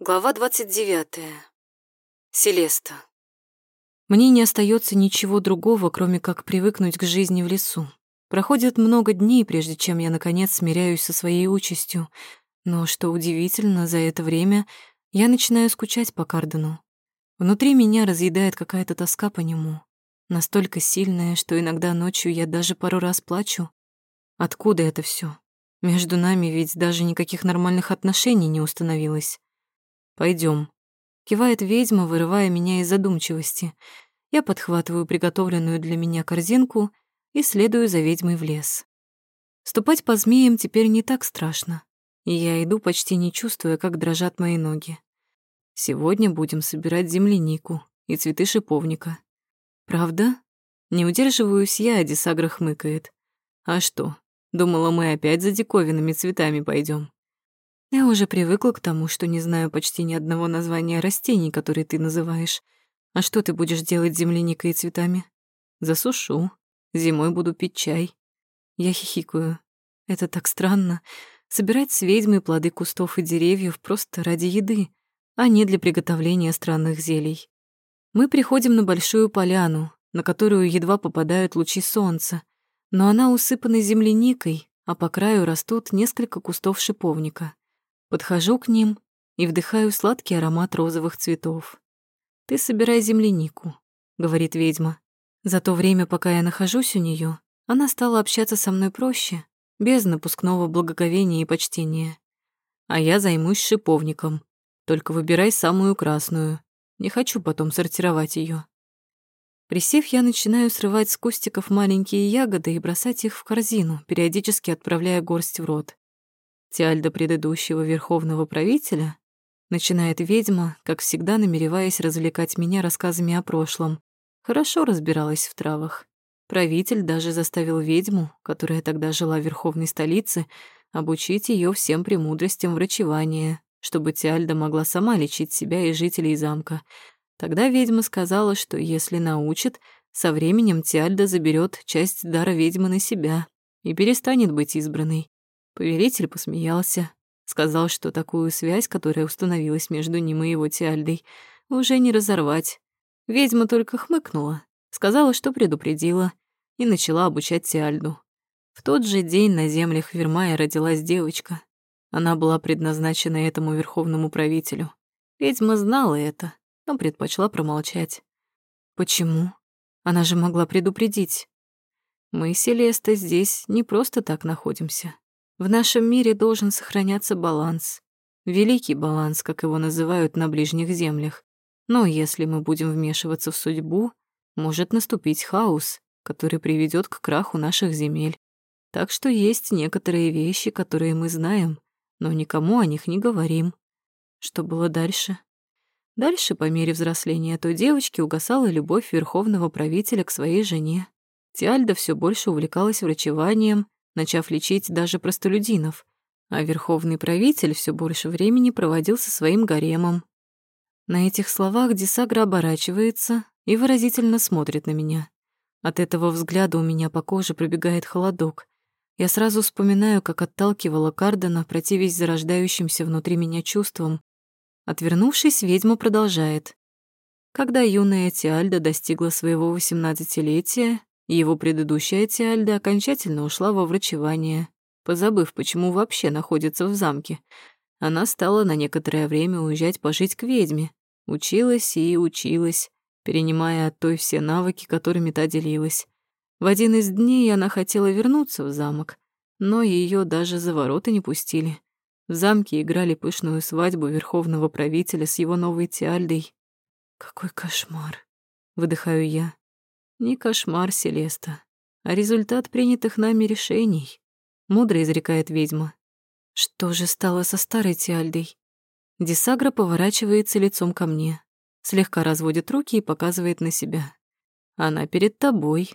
Глава 29. Селеста. Мне не остается ничего другого, кроме как привыкнуть к жизни в лесу. Проходит много дней, прежде чем я, наконец, смиряюсь со своей участью. Но, что удивительно, за это время я начинаю скучать по Кардену. Внутри меня разъедает какая-то тоска по нему. Настолько сильная, что иногда ночью я даже пару раз плачу. Откуда это все? Между нами ведь даже никаких нормальных отношений не установилось. Пойдем. Кивает ведьма, вырывая меня из задумчивости. Я подхватываю приготовленную для меня корзинку и следую за ведьмой в лес. Ступать по змеям теперь не так страшно, и я иду, почти не чувствуя, как дрожат мои ноги. Сегодня будем собирать землянику и цветы шиповника. Правда? Не удерживаюсь я, а Десагра хмыкает. А что, думала, мы опять за диковинными цветами пойдем. Я уже привыкла к тому, что не знаю почти ни одного названия растений, которые ты называешь. А что ты будешь делать с земляникой и цветами? Засушу. Зимой буду пить чай. Я хихикаю. Это так странно. Собирать с ведьмой плоды кустов и деревьев просто ради еды, а не для приготовления странных зелий. Мы приходим на большую поляну, на которую едва попадают лучи солнца, но она усыпана земляникой, а по краю растут несколько кустов шиповника. Подхожу к ним и вдыхаю сладкий аромат розовых цветов. «Ты собирай землянику», — говорит ведьма. За то время, пока я нахожусь у нее, она стала общаться со мной проще, без напускного благоговения и почтения. А я займусь шиповником. Только выбирай самую красную. Не хочу потом сортировать ее. Присев, я начинаю срывать с кустиков маленькие ягоды и бросать их в корзину, периодически отправляя горсть в рот. Тиальда предыдущего верховного правителя, начинает ведьма, как всегда намереваясь развлекать меня рассказами о прошлом, хорошо разбиралась в травах. Правитель даже заставил ведьму, которая тогда жила в верховной столице, обучить ее всем премудростям врачевания, чтобы Тиальда могла сама лечить себя и жителей замка. Тогда ведьма сказала, что если научит, со временем Тиальда заберет часть дара ведьмы на себя и перестанет быть избранной. Повелитель посмеялся, сказал, что такую связь, которая установилась между ним и его Тиальдой, уже не разорвать. Ведьма только хмыкнула, сказала, что предупредила, и начала обучать Тиальду. В тот же день на землях Вермая родилась девочка. Она была предназначена этому верховному правителю. Ведьма знала это, но предпочла промолчать. Почему? Она же могла предупредить. Мы, Селеста, здесь не просто так находимся. В нашем мире должен сохраняться баланс. Великий баланс, как его называют на ближних землях. Но если мы будем вмешиваться в судьбу, может наступить хаос, который приведет к краху наших земель. Так что есть некоторые вещи, которые мы знаем, но никому о них не говорим. Что было дальше? Дальше, по мере взросления той девочки, угасала любовь верховного правителя к своей жене. Тиальда все больше увлекалась врачеванием, начав лечить даже простолюдинов, а верховный правитель все больше времени проводил со своим гаремом. На этих словах Десагра оборачивается и выразительно смотрит на меня. От этого взгляда у меня по коже пробегает холодок. Я сразу вспоминаю, как отталкивала Кардена, противясь зарождающимся внутри меня чувствам. Отвернувшись, ведьма продолжает. Когда юная Тиальда достигла своего восемнадцатилетия, его предыдущая Тиальда окончательно ушла во врачевание, позабыв, почему вообще находится в замке. Она стала на некоторое время уезжать пожить к ведьме. Училась и училась, перенимая от той все навыки, которыми та делилась. В один из дней она хотела вернуться в замок, но ее даже за ворота не пустили. В замке играли пышную свадьбу верховного правителя с его новой Тиальдой. «Какой кошмар!» — выдыхаю я. Не кошмар, Селеста, а результат принятых нами решений, мудро изрекает ведьма. Что же стало со старой Тиальдой? Десагра поворачивается лицом ко мне, слегка разводит руки и показывает на себя. Она перед тобой.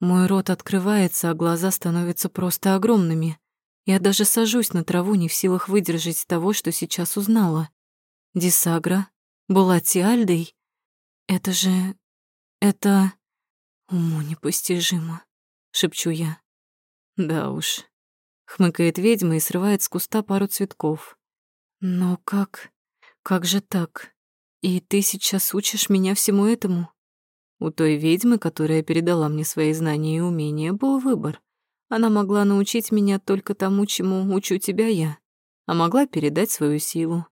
Мой рот открывается, а глаза становятся просто огромными. Я даже сажусь на траву, не в силах выдержать того, что сейчас узнала. Десагра была Тиальдой? Это же... это... «Уму непостижимо», — шепчу я. «Да уж», — хмыкает ведьма и срывает с куста пару цветков. «Но как? Как же так? И ты сейчас учишь меня всему этому? У той ведьмы, которая передала мне свои знания и умения, был выбор. Она могла научить меня только тому, чему учу тебя я, а могла передать свою силу.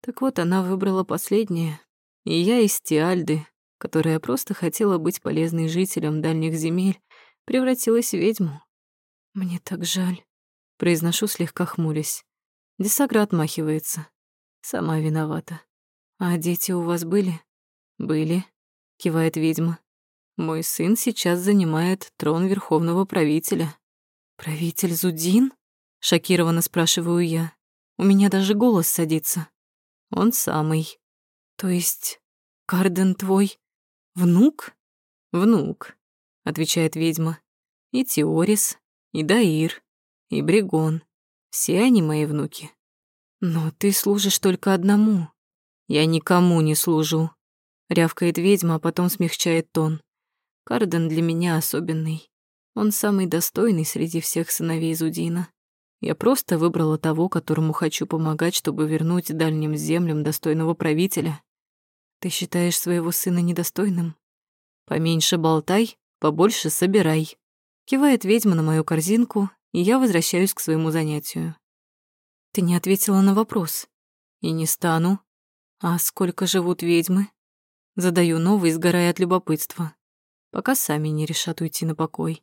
Так вот, она выбрала последнее, и я из Тиальды, которая просто хотела быть полезной жителям дальних земель, превратилась в ведьму. Мне так жаль, произношу слегка хмурясь. Десагра отмахивается. Сама виновата. А дети у вас были? Были, кивает ведьма. Мой сын сейчас занимает трон верховного правителя. Правитель Зудин? Шокированно спрашиваю я. У меня даже голос садится. Он самый. То есть Карден твой внук? Внук, отвечает ведьма. И Теорис, и Даир, и Бригон. Все они мои внуки. Но ты служишь только одному. Я никому не служу, рявкает ведьма, а потом смягчает тон. Карден для меня особенный. Он самый достойный среди всех сыновей Зудина. Я просто выбрала того, которому хочу помогать, чтобы вернуть дальним землям достойного правителя. Ты считаешь своего сына недостойным? Поменьше болтай, побольше собирай. Кивает ведьма на мою корзинку, и я возвращаюсь к своему занятию. Ты не ответила на вопрос. И не стану. А сколько живут ведьмы? Задаю новый, сгорая от любопытства. Пока сами не решат уйти на покой.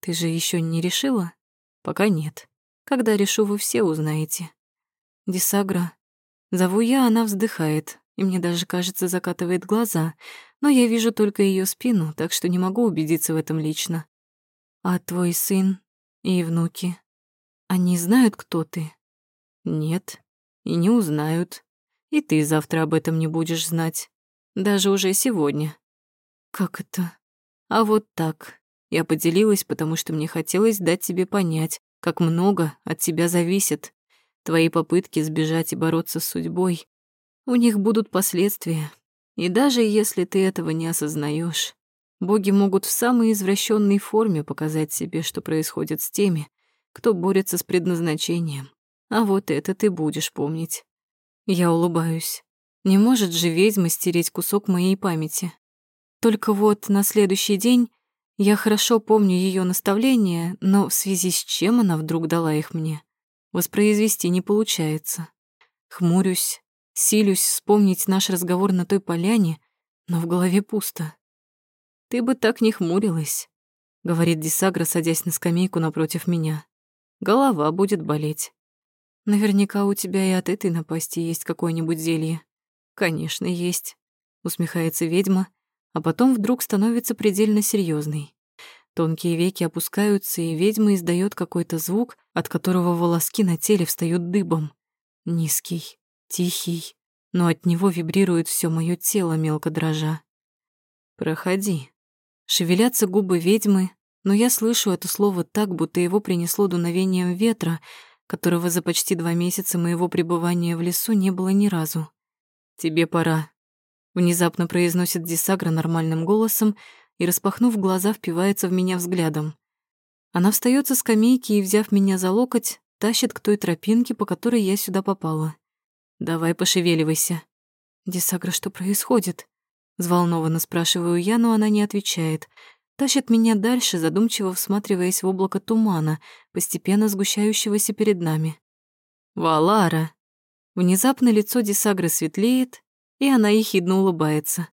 Ты же еще не решила? Пока нет. Когда решу, вы все узнаете. Дисагра. Зову я, она вздыхает, и мне даже, кажется, закатывает глаза, но я вижу только ее спину, так что не могу убедиться в этом лично. А твой сын и внуки, они знают, кто ты? Нет, и не узнают. И ты завтра об этом не будешь знать. Даже уже сегодня. Как это? А вот так. Я поделилась, потому что мне хотелось дать тебе понять, как много от тебя зависит. Твои попытки сбежать и бороться с судьбой. У них будут последствия. И даже если ты этого не осознаешь, боги могут в самой извращенной форме показать себе, что происходит с теми, кто борется с предназначением. А вот это ты будешь помнить. Я улыбаюсь. Не может же ведьма стереть кусок моей памяти. Только вот на следующий день я хорошо помню ее наставления, но в связи с чем она вдруг дала их мне, воспроизвести не получается. Хмурюсь, силюсь вспомнить наш разговор на той поляне, но в голове пусто. «Ты бы так не хмурилась», — говорит Дисагра, садясь на скамейку напротив меня. «Голова будет болеть». Наверняка у тебя и от этой напасти есть какое-нибудь зелье. Конечно, есть, усмехается ведьма, а потом вдруг становится предельно серьезной. Тонкие веки опускаются, и ведьма издает какой-то звук, от которого волоски на теле встают дыбом. Низкий, тихий, но от него вибрирует все мое тело мелко дрожа. «Проходи». Шевелятся губы ведьмы, но я слышу это слово так, будто его принесло дуновением ветра, которого за почти два месяца моего пребывания в лесу не было ни разу. «Тебе пора», — внезапно произносит Дисагра нормальным голосом и, распахнув глаза, впивается в меня взглядом. Она встаёт со скамейки и, взяв меня за локоть, тащит к той тропинке, по которой я сюда попала. «Давай пошевеливайся». «Дисагра, что происходит?» Взволнованно спрашиваю я, но она не отвечает — Тащит меня дальше, задумчиво всматриваясь в облако тумана, постепенно сгущающегося перед нами. «Валара!» Внезапно лицо Дисагры светлеет, и она ехидно улыбается.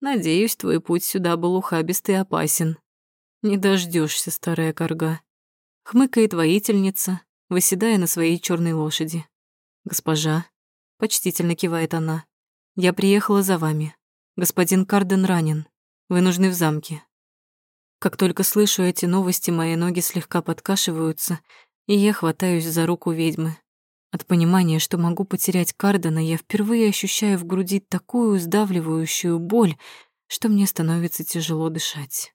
«Надеюсь, твой путь сюда был ухабистый и опасен. Не дождешься, старая корга». Хмыкает воительница, выседая на своей черной лошади. «Госпожа», — почтительно кивает она, — «я приехала за вами. Господин Карден ранен. Вы нужны в замке. Как только слышу эти новости, мои ноги слегка подкашиваются, и я хватаюсь за руку ведьмы. От понимания, что могу потерять Кардена, я впервые ощущаю в груди такую сдавливающую боль, что мне становится тяжело дышать.